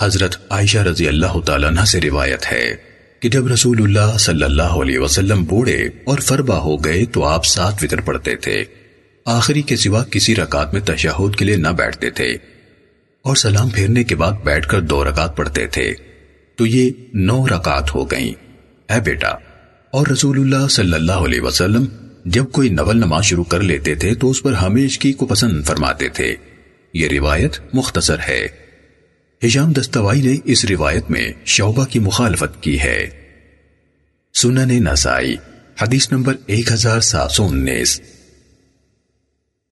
حضرت عائشہ رضی اللہ تعالیٰ عنہ سے روایت ہے کہ جب رسول اللہ صلی اللہ علیہ وسلم بوڑھے اور فربا ہو گئے تو آپ سات وطر پڑھتے تھے۔ آخری کے سوا کسی رکعت میں تشہد کے لیے نہ بیٹھتے تھے اور سلام پھیرنے کے بعد بیٹھ کر دو رکعت پڑھتے تھے۔ تو یہ نو رکعت ہو گئیں۔ اے بیٹا، اور رسول اللہ صلی اللہ علیہ وسلم جب کوئی نول نماز شروع کر لیتے تھے تو اس پر ہمیشگی کو پسند فرماتے تھے۔ یہ روایت مختصر ہے۔ ہشام دستوائی نے اس روایت میں شعبہ کی مخالفت کی ہے۔ سنن نسائی، حدیث نمبر 1719